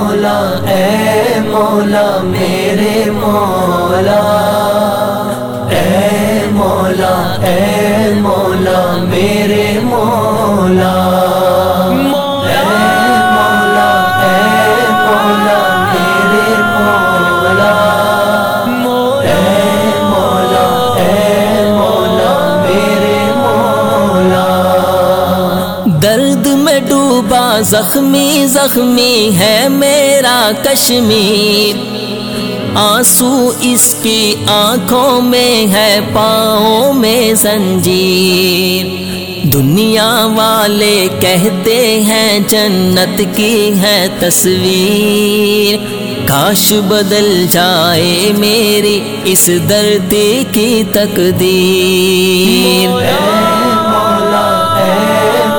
مولا اے مولا میرے مولا اے مولا اے مولا میرے مولا زخمی زخمی ہے میرا کشمیر۔ آنسو اس کی آنکھوں میں ہے، پاؤں میں زنجیر۔ دنیا والے کہتے ہیں جنت کی ہے تصویر۔ کاش بدل جائے میری اس درد کی تقدیر۔ مولا، اے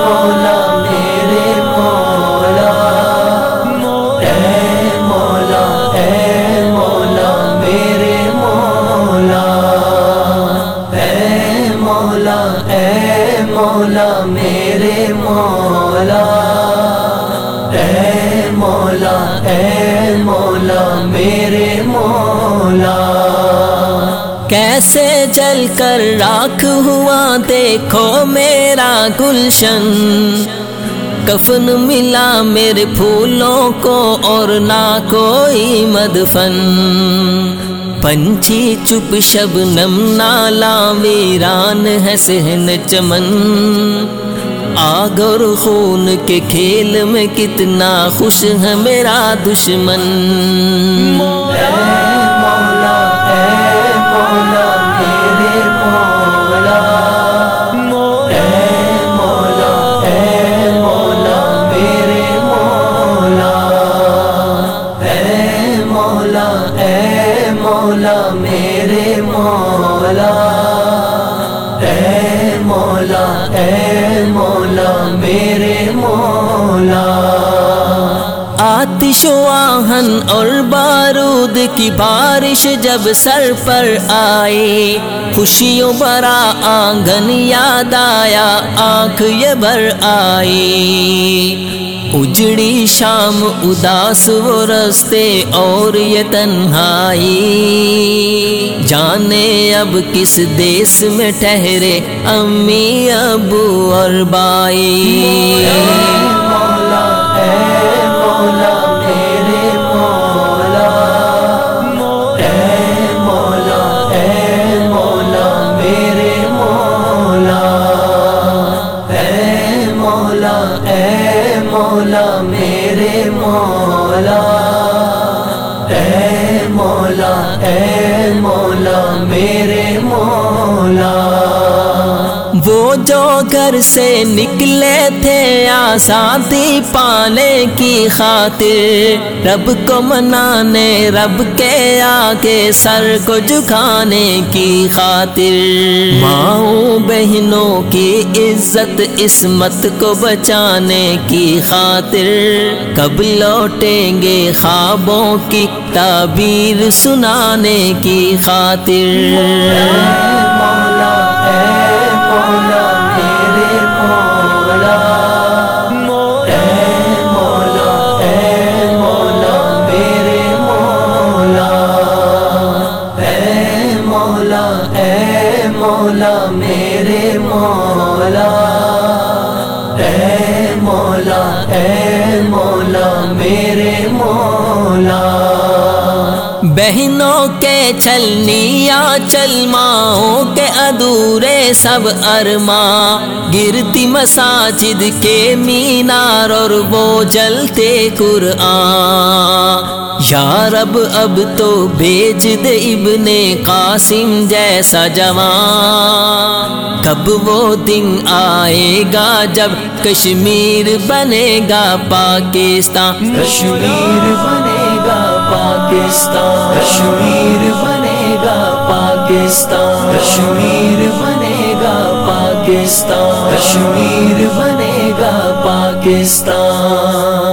کیسے جل کر راکھ ہوا، دیکھو میرا گلشن۔ کفن ملا میرے پھولوں کو اور نہ کوئی مدفن۔ پنچھی چپ شب نم نالا، ویران ہے سہن چمن۔ آگ اور خون کے کھیل میں کتنا خوش ہے میرا دشمن۔ میرے مولا اے مولا اے مولا میرے آتش و آہن اور بارود کی بارش جب سر پر آئی خوشیوں برا آنگن یاد آیا، آنکھ یہ بھر آئی اجڑی شام اداس وہ رستے اور یہ تنہائی۔ جانے اب کس دیس میں ٹھہرے امی ابو اور بائی مولا، اے مولا۔ اے مولا میرے مولا اے مولا اے مولا میرے مولا۔ وہ جو گھر سے نکلے تھے، آزادی پانے کی خاطر۔ رب کو منانے، رب کے آگے سر کو جھکانے کی خاطر۔ ماؤں بہنوں کی عزت عصمت کو بچانے کی خاطر۔ کب لوٹیں گے خوابوں کی تعبیر سنانے کی خاطر۔ مولا اے مولا میرے مولا بہنوں کے چلنی یا چل ماؤں کے ادورے سب ارماں گرتی مساجد کے مینار اور وہ جلتے قرآن یا رب اب تو بیچ دے ابن قاسم جیسا جوان کب وہ دن آئے گا جب کشمیر بنے گا پاکستان کشمیر بنے پاکستان۔ کشمیر بنے گا پاکستان۔ کشمیر بنے گا پاکستان۔ کشمیر بنے گا پاکستان۔